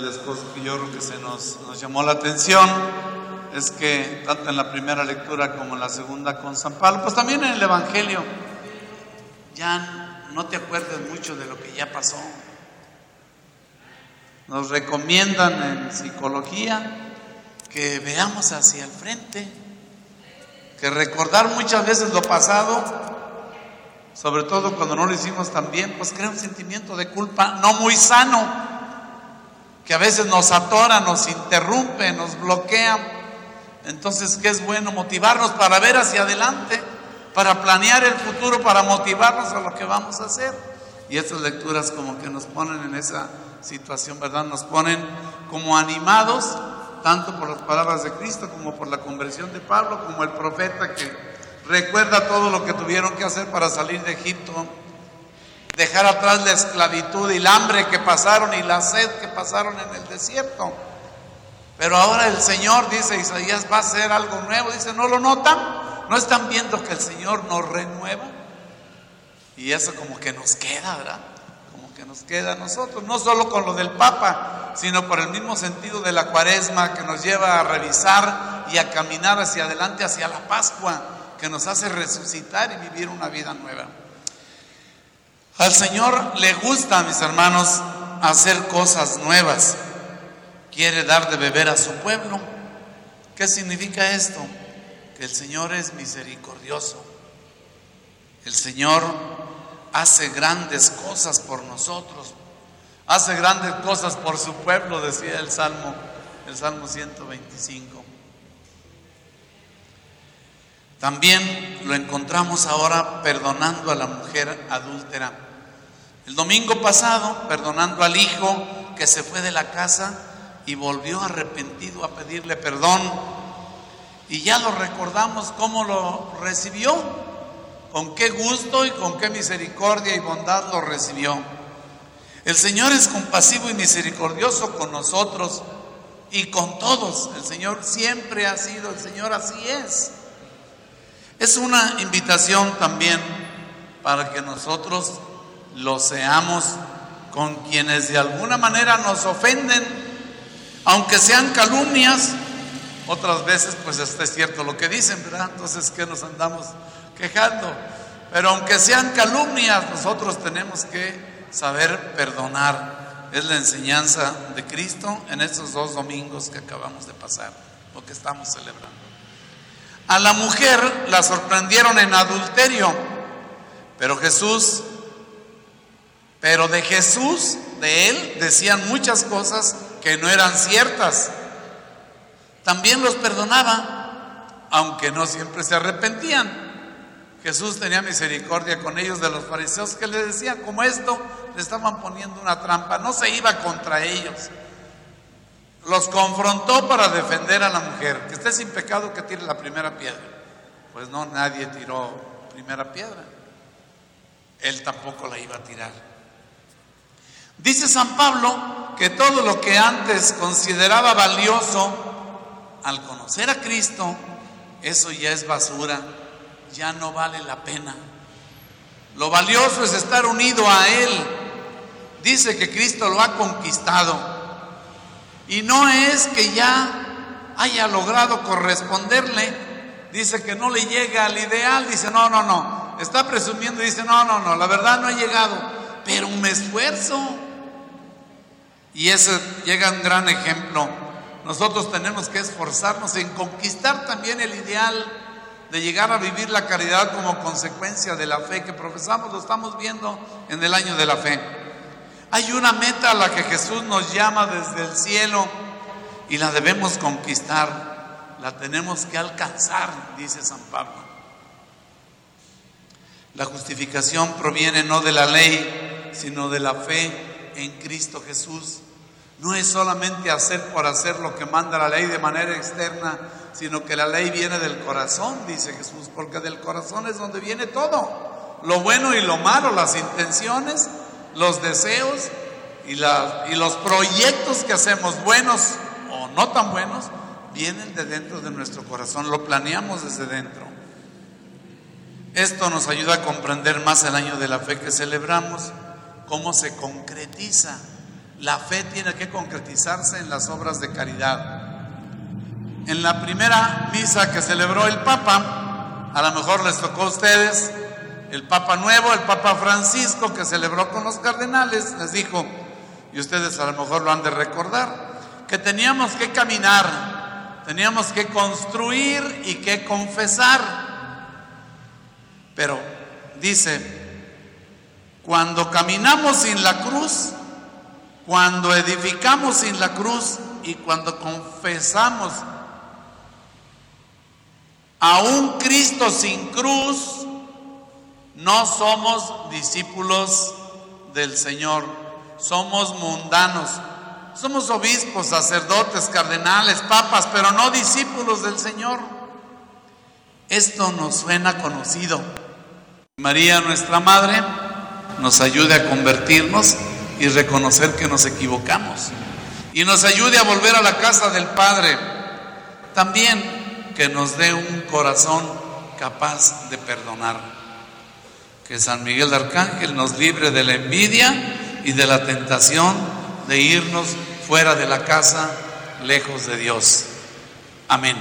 De las cosas que yo creo que se nos, nos llamó la atención es que tanto en la primera lectura como en la segunda con San Pablo, pues también en el Evangelio, ya no te acuerdes mucho de lo que ya pasó. Nos recomiendan en psicología que veamos hacia el frente, que recordar muchas veces lo pasado, sobre todo cuando no lo hicimos tan bien, pues crea un sentimiento de culpa no muy sano que a veces nos atora, nos interrumpe, nos bloquea. Entonces, ¿qué es bueno? Motivarnos para ver hacia adelante, para planear el futuro, para motivarnos a lo que vamos a hacer. Y estas lecturas como que nos ponen en esa situación, ¿verdad? Nos ponen como animados, tanto por las palabras de Cristo como por la conversión de Pablo, como el profeta que recuerda todo lo que tuvieron que hacer para salir de Egipto dejar atrás la esclavitud y el hambre que pasaron y la sed que pasaron en el desierto. Pero ahora el Señor, dice Isaías, va a hacer algo nuevo. Dice, ¿no lo notan? ¿No están viendo que el Señor nos renueva? Y eso como que nos queda, ¿verdad? Como que nos queda a nosotros, no solo con lo del Papa, sino por el mismo sentido de la cuaresma que nos lleva a revisar y a caminar hacia adelante, hacia la Pascua, que nos hace resucitar y vivir una vida nueva. Al Señor le gusta, mis hermanos, hacer cosas nuevas. Quiere dar de beber a su pueblo. ¿Qué significa esto? Que el Señor es misericordioso. El Señor hace grandes cosas por nosotros. Hace grandes cosas por su pueblo, decía el Salmo, el Salmo 125. También lo encontramos ahora perdonando a la mujer adúltera. El domingo pasado, perdonando al hijo que se fue de la casa y volvió arrepentido a pedirle perdón. Y ya lo recordamos cómo lo recibió, con qué gusto y con qué misericordia y bondad lo recibió. El Señor es compasivo y misericordioso con nosotros y con todos. El Señor siempre ha sido, el Señor así es. Es una invitación también para que nosotros lo seamos con quienes de alguna manera nos ofenden, aunque sean calumnias, otras veces pues este es cierto lo que dicen, ¿verdad? Entonces, ¿qué nos andamos quejando? Pero aunque sean calumnias, nosotros tenemos que saber perdonar. Es la enseñanza de Cristo en estos dos domingos que acabamos de pasar, lo que estamos celebrando. A la mujer la sorprendieron en adulterio, pero Jesús pero de Jesús, de él, decían muchas cosas que no eran ciertas. También los perdonaba, aunque no siempre se arrepentían. Jesús tenía misericordia con ellos de los fariseos que le decían como esto, le estaban poniendo una trampa, no se iba contra ellos. Los confrontó para defender a la mujer, que esté sin pecado que tire la primera piedra. Pues no, nadie tiró primera piedra. Él tampoco la iba a tirar. Dice San Pablo que todo lo que antes consideraba valioso, al conocer a Cristo, eso ya es basura, ya no vale la pena. Lo valioso es estar unido a Él. Dice que Cristo lo ha conquistado. Y no es que ya haya logrado corresponderle. Dice que no le llega al ideal. Dice, no, no, no. Está presumiendo. Dice, no, no, no. La verdad no ha llegado. Pero me esfuerzo. Y ese llega un gran ejemplo. Nosotros tenemos que esforzarnos en conquistar también el ideal de llegar a vivir la caridad como consecuencia de la fe que profesamos, lo estamos viendo en el año de la fe. Hay una meta a la que Jesús nos llama desde el cielo y la debemos conquistar, la tenemos que alcanzar, dice San Pablo. La justificación proviene no de la ley, sino de la fe en Cristo Jesús. No es solamente hacer por hacer lo que manda la ley de manera externa, sino que la ley viene del corazón, dice Jesús, porque del corazón es donde viene todo. Lo bueno y lo malo, las intenciones, los deseos y, los proyectos que hacemos, buenos o no tan buenos, vienen de dentro de nuestro corazón, lo planeamos desde dentro. Esto nos ayuda a comprender más el año de la fe que celebramos cómo se concretiza La fe tiene que concretizarse en las obras de caridad. En la primera misa que celebró el Papa, a lo mejor les tocó a ustedes, el Papa Nuevo, el Papa Francisco, que celebró con los cardenales, les dijo, y ustedes a lo mejor lo han de recordar, que teníamos que caminar, teníamos que construir y que confesar. Pero dice, cuando caminamos sin la cruz, cuando edificamos sin la cruz y cuando confesamos a un Cristo sin cruz, no somos discípulos del Señor, somos mundanos. Somos obispos, sacerdotes, cardenales, papas, pero no discípulos del Señor. Esto nos suena conocido. María, nuestra Madre, nos ayude a convertirnos y reconocer que nos equivocamos. Y nos ayude a volver a la casa del Padre. También que nos dé un corazón capaz de perdonar. Que San Miguel Arcángel nos libre de la envidia y de la tentación de irnos fuera de la casa, lejos de Dios. Amén.